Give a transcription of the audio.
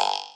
Bye.